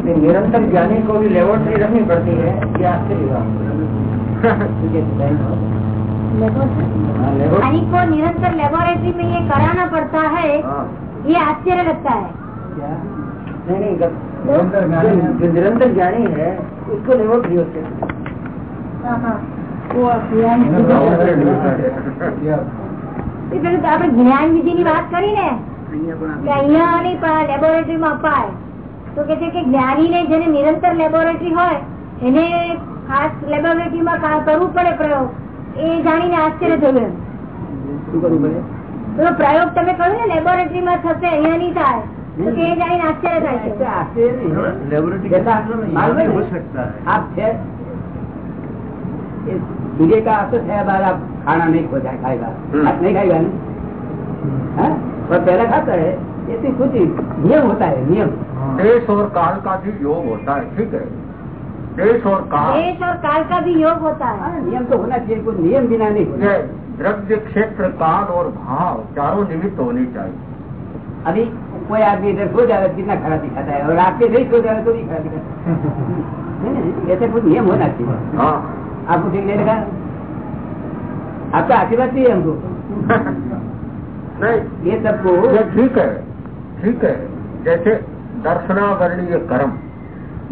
निरंतर ज्ञानी को भी लेबोरेटरी रखनी पड़ती है ये आश्चर्य बात हाँ, लेबोरेटरी यानी को निरंतर लेबोरेटरी में ये कराना पड़ता है हाँ ये आश्चर्य लगता है क्या नहीं नहीं जब निरंतर ज्ञानी है, जो निरंतर ज्ञानी है उसको लेबोरेटरी होते हैं એ પેલું તો આપણે જ્ઞાન વિધિ ની વાત કરી ને કે અહીંયા નહીં પણ લેબોરેટરી માં અપાય તો કે છે કે જ્ઞાની ને જેને નિરંતર લેબોરેટરી હોય એને ખાસ લેબોરેટરી માં કા- કરવું પડે પ્રયોગ એ જાણીને આશ્ચર્ય થયું એમ. શું કરવું પડે પેલો પ્રયોગ તમે કહ્યું ને લેબોરેટરી માં થશે અહીંયા નહીં થાય તો કે એ જાણીને આશ્ચર્ય થાય ऐसे છે आश्चर्य नहीं है लेबोरेटरी जैसा मालूम है हो सकता है आप थे ये सूर्य का असर है बार आप खाना नहीं खो जाए खाएगा हम्म। आप नहीं खाएगा ना हाँ? पर पहला खाता है ऐसे कुछ नियम होता है नियम। देश और काल का भी योग होता है ठीक है? देश और काल। देश और काल का भी योग होता है। हाँ, नियम तो होना चाहिए कोई नियम बिना नहीं होता द्रव्य क्षेत्र काल और भाव चारों निमित्त होने चाहिए। अभी कोई आदमी इधर सो जाएगा कितना खरा दिखाता है और आपके नहीं सो जाएगा तो भी खरा दिखाता है। ऐसे कुछ नियम होना चाहिए। हाँ। आपको ठीक नहीं लगा? आपका आशीर्वाद चाहिए हमको? नहीं। ये सबको ठीक है। ठीक है जैसे दर्शनावरणीय कर्म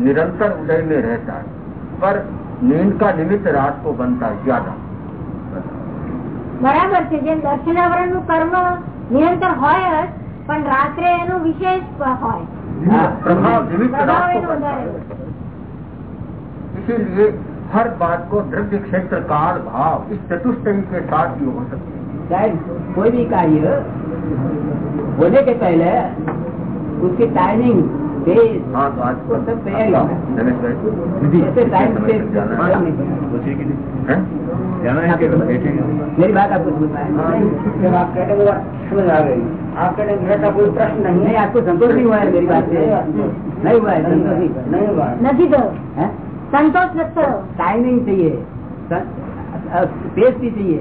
निरंतर उदय में रहता है पर नींद का निमित्त रात को बनता है ज्यादा બરાબર છે જેમ દર્શનાવરણ નું કર્મ નિરંતર હોય જ પણ રાત્રે એનું વિશેષ હોય हाँ, प्रभाव निमित्त प्रभाव रात को एनो बनता વધારે है इसीलिए हर बात को द्रव्य क्षेत्र काल भाव इस चतुष्टयी के साथ ही हो सकती है शायद कोई भी कार्य होने के पहले उसकी टाइमिंग हाँ, तो तो मेरी बात आपको समझ हाँ। आप कहते हैं समझ आ गई। आप कहते हैं का तो कोई प्रश्न नहीं है। आपको संतोष नहीं हुआ है मेरी बात नहीं हुआ है संतोष नहीं हुआ नहीं तो संतोष टाइमिंग चाहिए। भी चाहिए।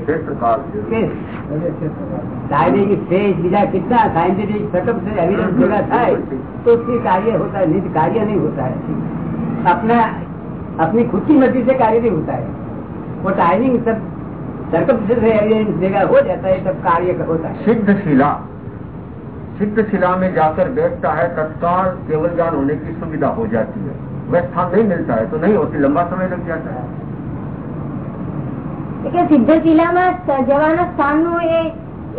कितना साइंटिफिक सेटअप से एविडेंस जगह થાય तो उसकी कार्य होता है नहीं तो कार्य नहीं होता है। अपना अपनी खुद की मर्ज़ी से कार्य नहीं होता है। वो टाइमिंग सब सर्कम से जगह हो जाता है तब कार्य होता है। सिद्ध शिला। सिद्ध शिला में जाकर बैठता है तत्काल केवल ज्ञान होने की सुविधा हो जाती है। वह स्थान नहीं मिलता है तो नहीं होती लंबा समय लग जाता है। એટલે સિદ્ધ શિલામાં જવાના સ્થાનનું એ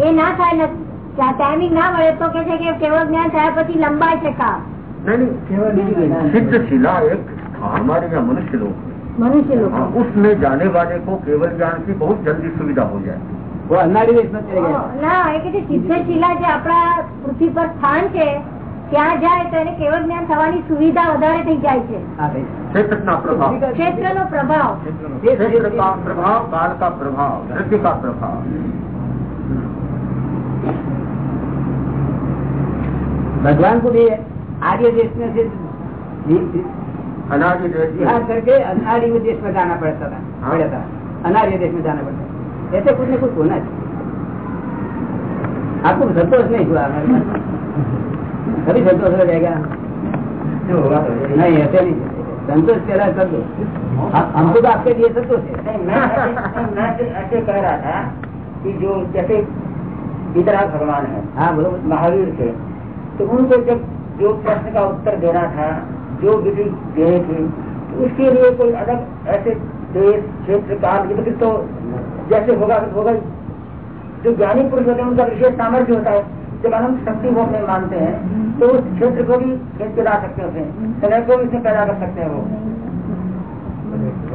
એ ના થાય ટાઈમિંગ ના મળે તો કે છે કે કેવળ જ્ઞાન થયા પછી લંબાઈ છે કામ नहीं नहीं सिद्ध शिला एक स्थान हमारे यहाँ मनुष्य लोग में। મનુષ્ય લોકો हाँ, उसमें जाने वाले को केवल ज्ञान की बहुत जल्दी सुविधा हो जाती है वो अन्नाड़ी देश में चले गए ના એ કે છે સિદ્ધ શિલા જે આપણા પૃથ્વી પર સ્થાન છે ત્યાં જાય તો એને કેવળ જ્ઞાન થવાની સુવિધા વધારે થઈ જાય છે हाँ भाई क्षेत्र का प्रभाव ક્ષેત્રનો પ્રભાવ क्षेत्र का प्रभाव काल का प्रभाव दृष्टि का प्रभाव भगवान को भी आर्य देश में से अनादि देश बिहार करके अनार्य देश में जाना पड़ता था हाँ। पड़ा था अनार्य देश में जाना पड़ता था ऐसे कुछ न कुछ होना चाहिए आपको संतोष नहीं हुआ हमारे पास। कभी संतोष हो जाएगा नहीं ऐसे नहीं। संतोष तेरा कर दो हम- हमको तो आपके लिए संतोष है मैं ऐसे कह रहा था कि जो जैसे वितराग भगवान है हाँ बोलो। महावीर थे तो उनको जब जो प्रश्न का उत्तर देना था जो विधि देने थी तो उसके लिए कोई अलग ऐसे देश क्षेत्र काल ये तो तो जैसे होगा होगा जो ज्ञानी पुरुष होते हैं उनका विशेष सामर्थ्य होता है। जब अनंत शक्ति को अपने मानते हैं तो उस क्षेत्र को भी खेत के ला सकते होते हैं समय को भी इसमें पैदा कर सकते हैं वो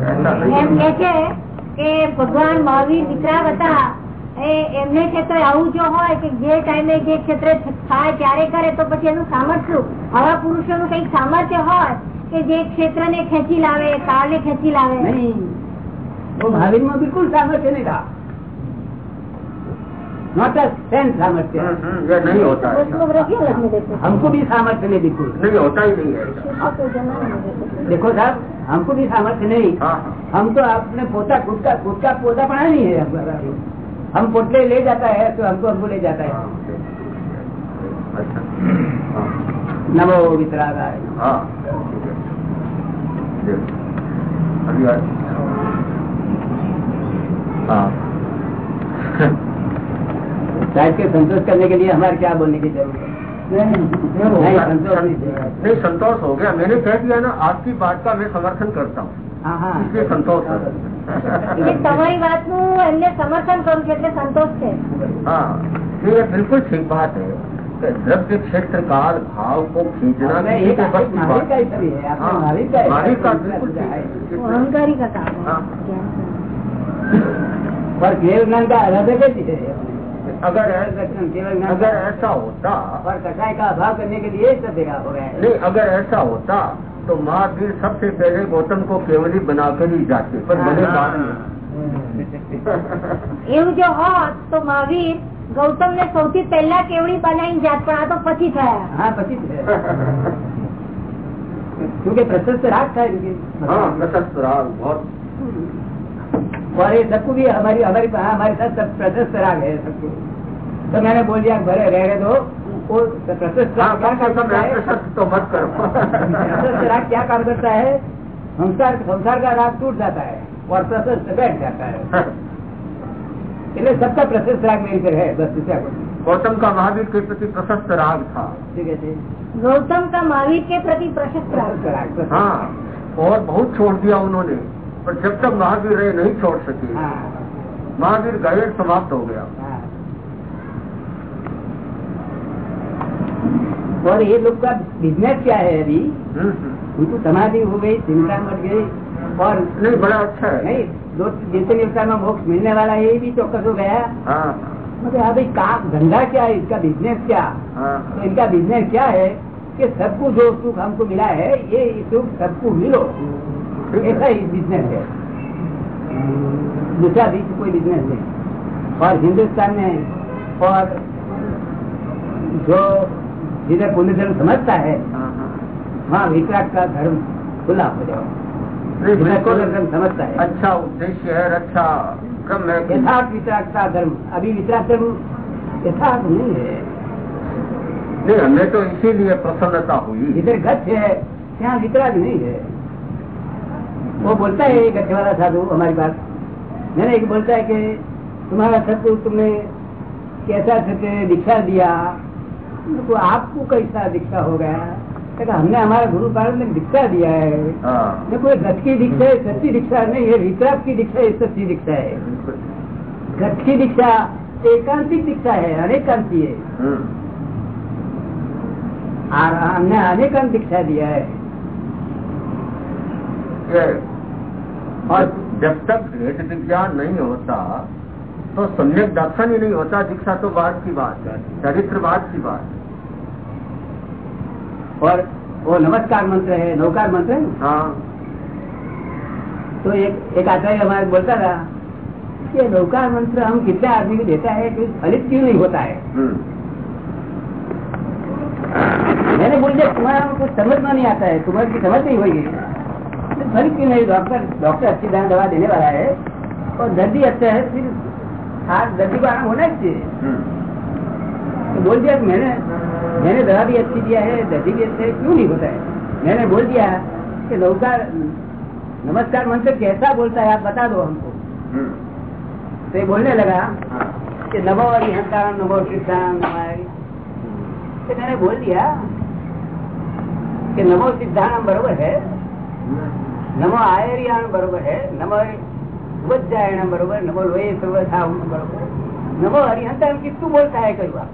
ऐसा नहीं એમ કે છે કે ભગવાન મહાવીર વિતરાગ હતા એ એમને ક્ષેત્રે આવું જો હોય કે જે ટાઈમે જે ક્ષેત્રે થાય ત્યારે કરે તો પછી એનું સામર્થ્ય આવા પુરુષોનું કઈક સામર્થ્ય હોય કે જે ક્ષેત્રને ખેંચી લાવે કાળને ખેંચી લાવે नहीं वो महावीर में बिल्कुल सामर्थ्य नहीं था नॉट अ सेंस सामर्थ्य हम्म, हम्म, ये नहीं होता हमको भी सामर्थ्य नहीं बिल्कुल नहीं होता ही नहीं है। तो जमा नहीं देते। देखो साहब हमको भी सामर्थ्य नहीं। हाँ हाँ। हम तो अपने पोता खुद का खुद का पौधा पढ़ा नहीं है। हम पोटले ले जाता है तो हमको हमको ले जाता है। हाँ, अच्छा। नमो वितरागाय। हाँ। है। अभी हाँ। साहब के संतोष करने के लिए हमारे क्या बोलने की जरूरत है नहीं संतोष नहीं चाहिए। नहीं संतोष हो गया मैंने कह दिया ना आपकी बात का मैं समर्थन करता हूँ हाँ हाँ इसलिए संतोष है એટલે તમારી વાતનું એમને સમર્થન કરું છું એટલે સંતોષ છે हाँ ये बिल्कुल ठीक बात है कि द्रव्य क्षेत्र काल भाव को खींचना आपने किसी एक के बस की महावीर बात का ही सभी है आपने हाँ, महावीर का महावीर का है। बिल्कुल है। ठीक वो है। અહંકારી का काम है हाँ। ज्ञान का। पर अगर केवल दर्शन केवल ज्ञान अगर का- ऐसा होता और कषाय का अभाव करने के लिए सब जगह हो रहा है नहीं अगर ऐसा होता तो महावीर सबसे पहले गौतम को केवली बनाकर ही जाते पर बने बाद में એવું જો હોત તો મહાવીર ગૌતમ ને સૌથી પહેલા કેવડી બનાવી જાત પણ આ તો પછી થયા हाँ पति है क्योंकि प्रशस्त राग था इनकी हाँ प्रशस्त राग बहुत और ये सबको भी हमारी हमारी हाँ, हमारे साथ सब प्रशस्त राग है सबको तो मैंने बोल दिया भरे रहने दो तो मत करो राग क्या काम करता है संसार का राग टूट जाता है और प्रशस्त बैठ जाता है सबका प्रशस्त राग मेरी पर गौतम का महावीर के प्रति प्रशस्त राग था ठीक है गौतम का महावीर के प्रति प्रशस्त राग हाँ और बहुत छोड़ दिया उन्होंने पर जब तक महावीर रहे नहीं छोड़ सके महावीर गायर समाप्त हो गया और ये लोग का बिज़नेस क्या है अभी? हम्म, हम्म। उनको समाधि हो गई चिंता मट गई और नहीं बड़ा अच्छा है। नहीं दो जितने अवसर में मोक्ष मिलने वाला है ये भी चौकस हो गया। मतलब भाई काम धंधा क्या है? इसका बिज़नेस क्या? हाँ। तो इनका बिज़नेस क्या है? कि सबको जो सुख हमको मिला है ये सुख सबको मिलो। ऐसा ही बिज़नेस है। दूसरा भी कोई बिज़नेस नहीं। और हिंदुस्तान में और जो जिधर पुण्य धर्म समझता है हाँ, हाँ। वहाँ वितराग का धर्म खुला हो जाओ समझता है। अच्छा उद्देश्य है अच्छा क्रम है। यथार्थ वितराग का धर्म अभी वितराग धर्म यथार्थ नहीं है। नहीं हमें तो इसीलिए प्रसन्नता हुई। जिधर गच्छ है यहाँ वितराग नहीं है। वो बोलता है गच्छ वाला साधु हमारी बात। मैंने एक बोलता है कि तुम्हारा सत्य तुमने कैसा सत्य दीक्षा दिया? तो आपको कैसा दीक्षा हो गया हमने हमारे गुरु पालन ने दीक्षा दिया है। देखो ये गठ की दीक्षा है सच्ची दीक्षा नहीं है वितराग की दीक्षा है सच्ची दीक्षा है। गठ की दीक्षा एकांतिक दीक्षा है अनेकांती है। हम्म, और हमने अनेकांत दीक्षा दिया है। और जब तक भेद विज्ञान नहीं होता तो सम्यक दर्शन ही नहीं होता दीक्षा तो बाद की बात है चरित्र बाद की बात। और वो नमस्कार मंत्र है नौकार मंत्र है? हाँ। तो एक एक आचार्य हमारे बोलता था कि नौकार मंत्र हम कितने आदमी को देता है कि फलित क्यों नहीं होता है? हम्म, मैंने बोल दिया तुम्हारा कुछ समझ में नहीं आता है तुम्हारी समझ नहीं होगी तो फलित क्यों नहीं? डॉक्टर डॉक्टर अच्छी दवा देने वाला है और दर्दी अच्छा है फिर हम्म, तो बोल दिया मैंने मैंने दवा भी अच्छी दिया है दर्दी भी क्यों नहीं होता है? मैंने बोल दिया कि नमस्कार मंत्र कैसा बोलता है आप बता दो हमको। तो ये बोलने लगा कि नमो हरिहंताम नमो सिद्धाम तो मैंने बोल दिया कि नमो सिद्धांत बरोबर है नमो आयरियाण बरोबर है नमो वज्जायण बरोबर नमो लोहे सर्वथा बरोबर नमो हरिहंताम किसको बोलता है कई बार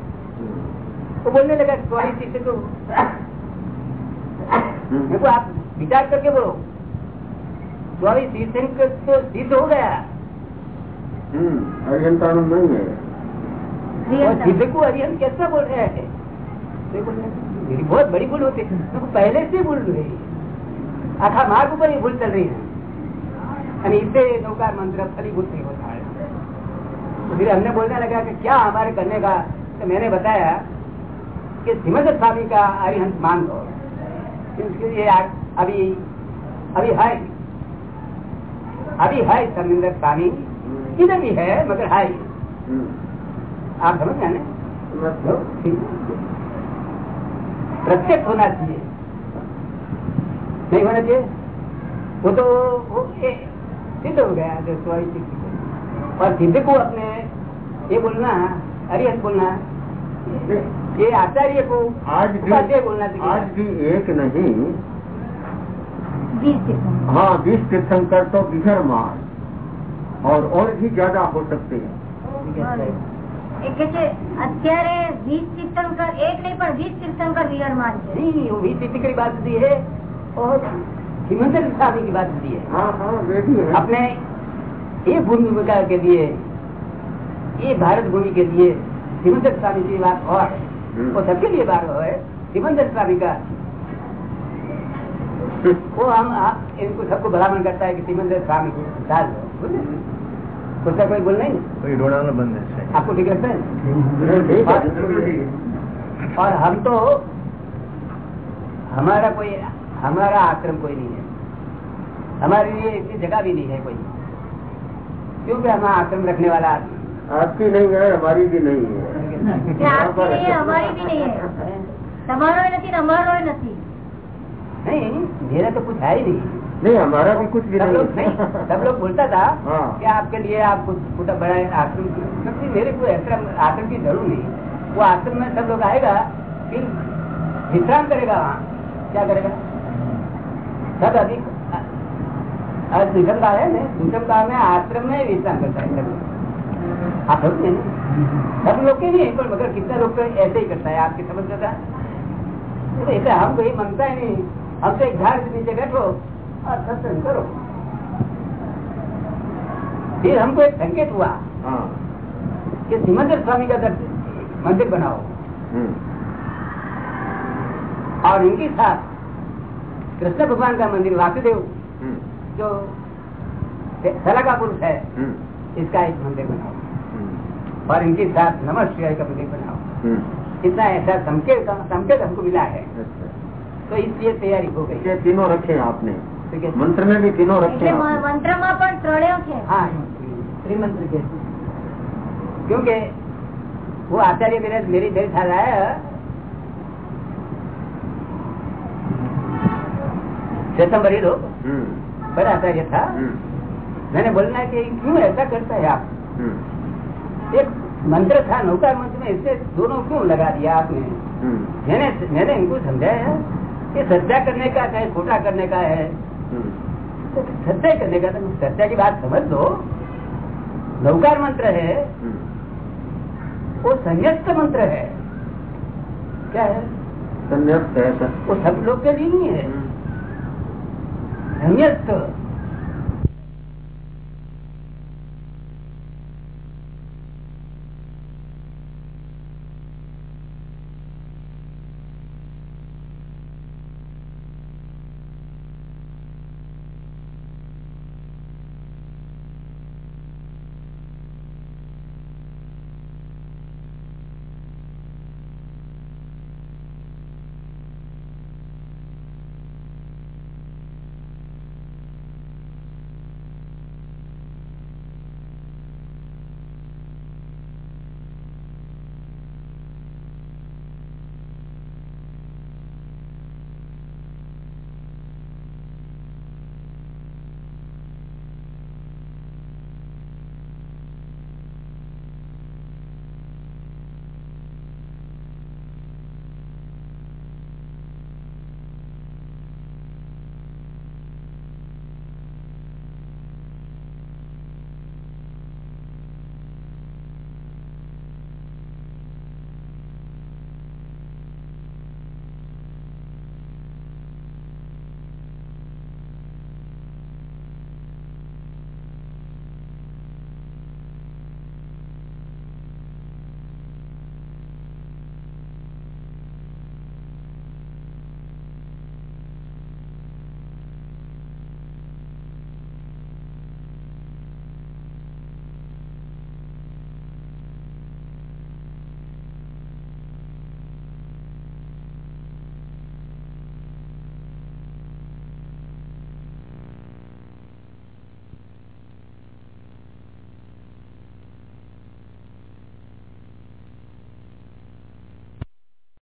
तो बोलने लगा सॉरी शिष्य तो मेरे को आप विचार करके बोलो सॉरी शिष्य तो सिद्ध हो गया हम्म, अरिहंताणु नहीं है और सिद्ध को हरिहन कैसा बोल रहे हैं तो बोल रहे हैं, मेरी बहुत बड़ी भूल होती है मेरे को पहले से भूल रही है आखा मार्ग पर ही भूल चल रही है અને इससे नौकार मंत्र फलीभूत नहीं होता है तो फिर हमने बोलने लगा कि क्या हमारे करने का तो मैंने बताया कि सिमंदर स्वामी का अरिहंत मान लो क्योंकि ये अभी अभी है अभी है समिंदर स्वामी इधर भी है मगर है आप समझ गए प्रत्यक्ष होना चाहिए नहीं होना चाहिए वो तो वो ये सिद्ध हो गया जो स्वाई सिद्ध और सिद्ध को अपने ये बोलना अरिहंत बोलना ये आचार्य को आज उपाध्याय भी बोलना आज चाहिए भी एक नहीं बीस तीर्थंकर। हाँ बीस तीर्थंकर तो बिघर मार और और भी ज्यादा हो सकते हैं એ કે છે અત્યારે વીસ તીર્થંકર એક નહીં પણ વીસ તીર્થંકર વિહરમાન છે नहीं वो भी सिद्ध की बात दी हिमंतर स्वामी की बात दी है। हाँ हाँ वे भी है। अपने ये भूमि के लिए ये भारत भूमि के लिए सिमंदर स्वामी की बात और है। हम्म। वो सबके लिए बात है। सिमंदर स्वामी का वो हम हम इनको सबको भलामण करता है कि सिमंदर स्वामी को डाल दो बोले उसका कोई बोल नहीं। कोई ढोड़ाना बंद है। आपको ठीक लगता है? ठीक है। और हम तो हमारा कोई हमारा आश्रम कोई नहीं है हमारे लिए इतनी जगह भी नहीं है कोई क्योंकि हमारा आश्रम रखने वाला आदमी आपकी नहीं है हमारी भी नहीं है કે આપની નહીં है, हमारी भी नहीं है તમારો નથી ને અમારો નથી नहीं मेरा तो कुछ है ही नहीं नहीं हमारा भी कुछ भी सब नहीं लोग नहीं सब लोग बोलता था हाँ। कि आपके लिए आप कुछ छोटा बड़ा आश्रम क्योंकि मेरे को आश्रम आश्रम की जरूर नहीं वो आश्रम में सब लोग आएगा फिर विश्राम करेगा वहाँ क्या करेगा सब अभी आज दूसम का है ना दूसम का में आश्रम में विश्राम करता है सब लोग। आप समझते हैं ना सब लोग के नहीं पर मगर कितना लोग तो ऐसे ही करता है आपकी समझ में था तो ऐसे हम कोई मानता ही नहीं हम तो एक झाड़ के नीचे बैठो और सत्संग करो फिर हमको एक संकेत हुआ हाँ कि सिमंदर स्वामी का दर- मंदिर बनाओ हम्म, और इनके साथ कृष्ण भगवान का मंदिर वासुदेव हम्म, जो सला का पुरुष है हम्म, इसका एक मंदिर बनाओ हम्म, और इनके साथ नमः शिवाय का मंदिर बनाओ हम्म, इतना ऐसा संकेत संकेत हमको मिला है अच्छा। तो इसलिए तैयारी हो गई ये तीनों रखे हैं आपने ठीक है मंत्र में भी तीनों रखे એટલે हैं મ- आपने। મંત્રમાં પણ ત્રણેય છે हाँ श्रीमंत्र के क्योंकि वो आचार्य मेरे मेरी मेरे साथ आया लोग हम्म, बड़ा आचार्य था। हम्म, मैंने बोलना कि क्यों ऐसा करता है आप? हम्म, एक मंत्र था नौकार मंत्र में इससे दोनों क्यों लगा दिया आपने? हम्म, मैंने मैंने इनको समझाया कि सत्या करने का चाहे खोटा करने का है। तो सत्या करने का तो सत्या की बात समझ लो। नौकार मंत्र है। वो संयस्त मंत्र है। क्या है? संन्यास है। वो सब लोग के लिए नहीं है। हम्म, संयस्त